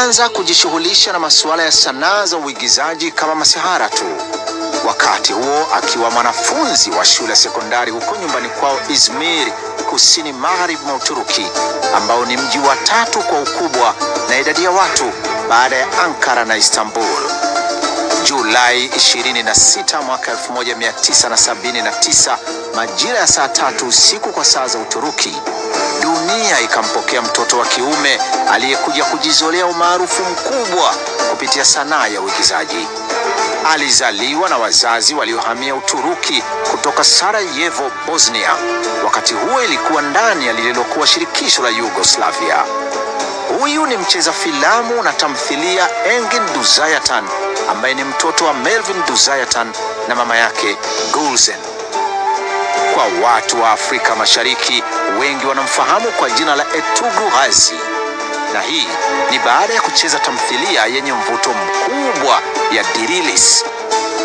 alianza kujishughulisha na masuala ya sanaa za uigizaji kama masihara tu. Wakati huo akiwa mwanafunzi wa shule ya sekondari huko nyumbani kwao Izmir, kusini magharibi mwa Uturuki, ambao ni mji wa tatu kwa ukubwa na idadi ya watu baada ya Ankara na Istanbul. Julai 26 mwaka 1979 majira ya saa tatu usiku kwa saa za Uturuki, dunia ikampokea mtoto wa kiume aliyekuja kujizolea umaarufu mkubwa kupitia sanaa ya uigizaji. Alizaliwa na wazazi waliohamia Uturuki kutoka Sarajevo, Bosnia. Wakati huo ilikuwa ndani ya lililokuwa shirikisho la Yugoslavia. Huyu ni mcheza filamu na tamthilia Engin Duzayatan ambaye ni mtoto wa Melvin Duzayatan na mama yake Gulsen. Kwa watu wa Afrika Mashariki, wengi wanamfahamu kwa jina la Etugu Ghazi, na hii ni baada ya kucheza tamthilia yenye mvuto mkubwa ya Dirilis.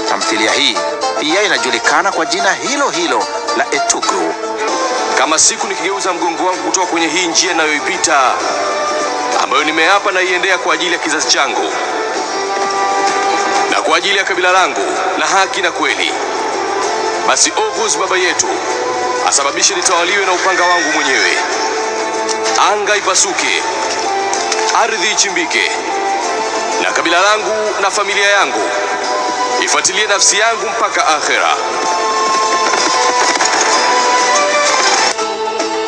Tamthilia hii pia inajulikana kwa jina hilo hilo la Etugu. Kama siku nikigeuza mgongo wangu kutoka kwenye hii njia inayoipita ambayo nimeapa naiendea kwa ajili ya kizazi changu na kwa ajili ya kabila langu la haki na kweli, basi Oghuz baba yetu asababishe nitawaliwe na upanga wangu mwenyewe. Anga ipasuke, ardhi ichimbike, na kabila langu na familia yangu ifuatilie nafsi yangu mpaka akhera.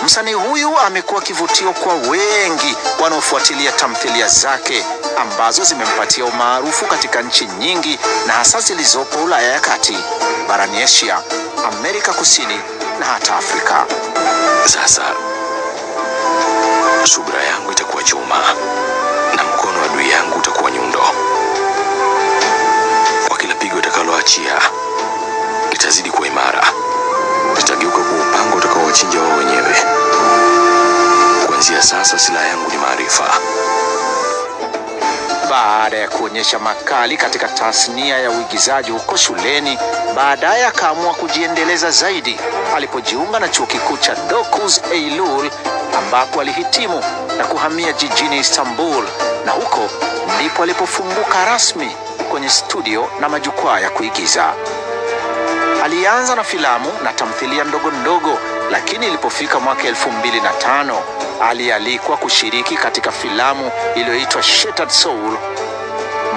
Msanii huyu amekuwa kivutio kwa wengi wanaofuatilia tamthilia zake ambazo zimempatia umaarufu katika nchi nyingi na hasa zilizopo Ulaya ya Kati, barani Asia, Amerika Kusini na hata Afrika. Sasa subira yangu itakuwa chuma sasa, silaha yangu ni maarifa. Baada ya kuonyesha makali katika tasnia ya uigizaji huko shuleni, baadaye akaamua kujiendeleza zaidi alipojiunga na chuo kikuu cha Dokuz Eylul ambapo alihitimu na kuhamia jijini Istanbul, na huko ndipo alipofunguka rasmi kwenye studio na majukwaa ya kuigiza. Alianza na filamu na tamthilia ndogo ndogo, lakini ilipofika mwaka elfu mbili na tano alialikwa kushiriki katika filamu iliyoitwa Shattered Soul.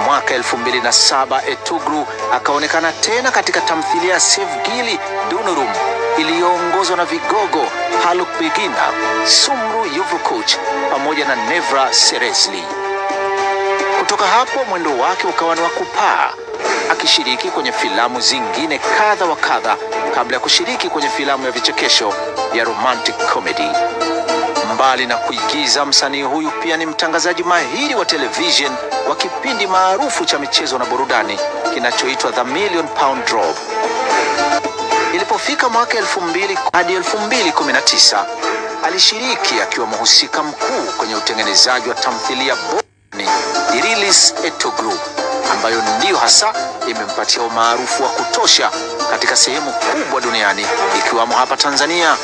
Mwaka 2007 Etugru akaonekana tena katika tamthilia ya Sevgili Dunurum iliyoongozwa na vigogo Haluk Bilginer, Sumru Yuvrukuch pamoja na Nevra seresli Kutoka hapo mwendo wake ukawa ni wa kupaa, akishiriki kwenye filamu zingine kadha wa kadha kabla ya kushiriki kwenye filamu ya vichekesho ya romantic comedy. Mbali na kuigiza, msanii huyu pia ni mtangazaji mahiri wa television wa kipindi maarufu cha michezo na burudani kinachoitwa The Million Pound Drop. Ilipofika mwaka 2000 hadi 2019 alishiriki akiwa mhusika mkuu kwenye utengenezaji wa tamthilia Boni Dirilis Group ambayo ndiyo hasa imempatia umaarufu wa kutosha katika sehemu kubwa duniani ikiwamo hapa Tanzania.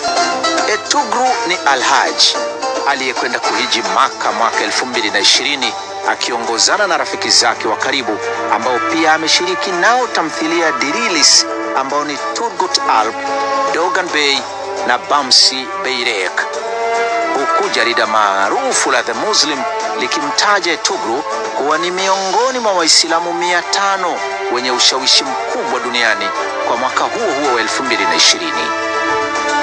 Ertugrul ni Alhaj aliyekwenda kuhiji Maka mwaka 2020 akiongozana na rafiki zake wa karibu ambao pia ameshiriki nao tamthilia Dirilis ambao ni Turgut Alp, Dogan Bey na Bamsi Beirek, huku jarida maarufu la The Muslim likimtaja Tugru kuwa ni miongoni mwa Waislamu mia tano wenye ushawishi mkubwa duniani kwa mwaka huo huo wa 2020.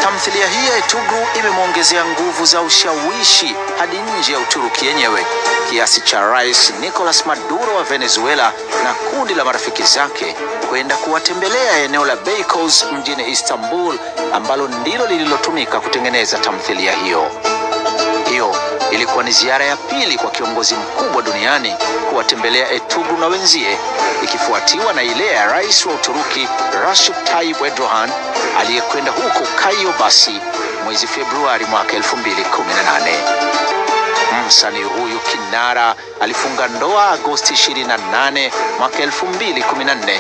Tamthilia hii ya Etugu imemwongezea nguvu za ushawishi hadi nje ya Uturuki yenyewe kiasi cha Rais Nicolas Maduro wa Venezuela na kundi la marafiki zake kwenda kuwatembelea eneo la Beykoz mjini Istanbul ambalo ndilo lililotumika kutengeneza tamthilia hiyo. Hiyo ilikuwa ni ziara ya pili kwa kiongozi mkubwa duniani kuwatembelea Etugu na wenzie, ikifuatiwa na ile ya rais wa Uturuki Recep Tayyip Erdogan aliyekwenda huko Kayo basi mwezi Februari mwaka 2018. Msanii huyu kinara alifunga ndoa Agosti 28 mwaka 2014.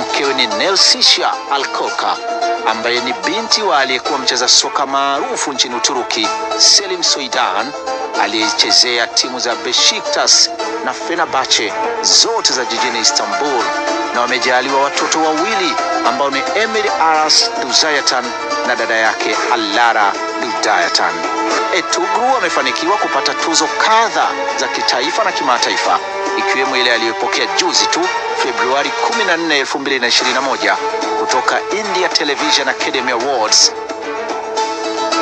Mkewe ni Nelsisha Alkoka ambaye ni binti wa aliyekuwa mcheza soka maarufu nchini Uturuki Selim Soydan aliyechezea timu za Besiktas na Fenerbahce zote za jijini Istanbul, na wamejaliwa watoto wawili ambao ni Emir Aras Duzayatan na dada yake Alara Dudayatan. Etugru amefanikiwa kupata tuzo kadha za kitaifa na kimataifa ikiwemo ile aliyopokea juzi tu Februari 14, 2021 kutoka India Television Academy Awards.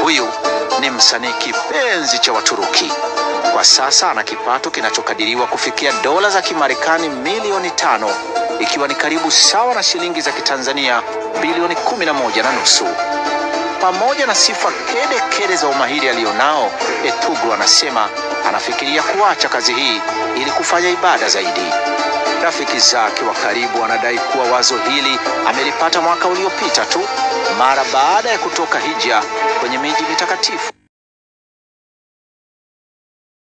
Huyu ni msanii kipenzi cha Waturuki. Kwa sasa ana kipato kinachokadiriwa kufikia dola za Kimarekani milioni tano ikiwa ni karibu sawa na shilingi za Kitanzania bilioni kumi na moja na nusu. Pamoja na sifa kede kede za umahiri alionao, Etugu anasema anafikiria kuacha kazi hii ili kufanya ibada zaidi. Rafiki zake wa karibu wanadai kuwa wazo hili amelipata mwaka uliopita tu mara baada ya kutoka hija kwenye miji mitakatifu.